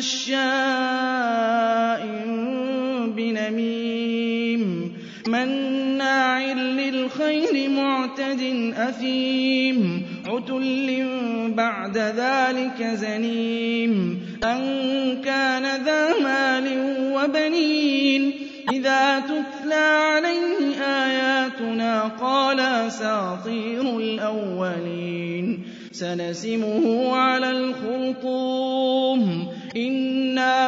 مشاء بنميم مناع للخير معتد أثيم عتل بعد ذلك زنيم أن كان ذا مال وبنين إذا تتلى عليه آياتنا قال أساطير الأولين سنسمه على الخرطوم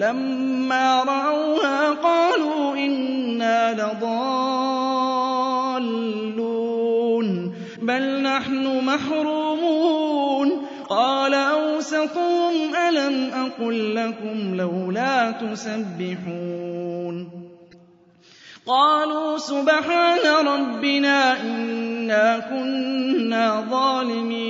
فلما رأوها قالوا إنا لضالون. بل نحن محرومون. قال أوسطهم ألم أقل لكم لولا تسبحون. قالوا سبحان ربنا إنا كنا ظالمين.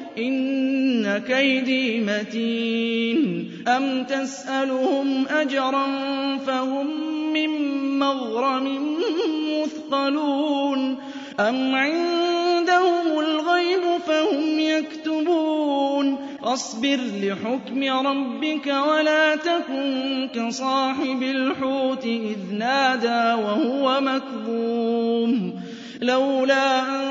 إن كيدي متين. أم تسألهم أجرا فهم من مغرم مثقلون. أم عندهم الغيب فهم يكتبون. فاصبر لحكم ربك ولا تكن كصاحب الحوت إذ نادى وهو مكظوم. لولا أن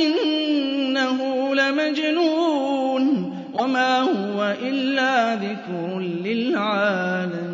لمجنون وما هو إلا ذكر للعالمين.